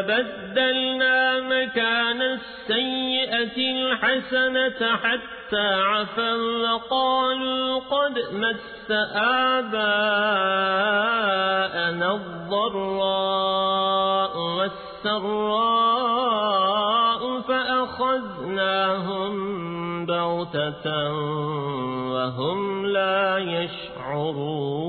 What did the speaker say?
بدلنا مكان السيئة الحسنة حتى عفا وقالوا قد مس آباءنا الضراء والسراء فأخذناهم بغتة وهم لا يشعرون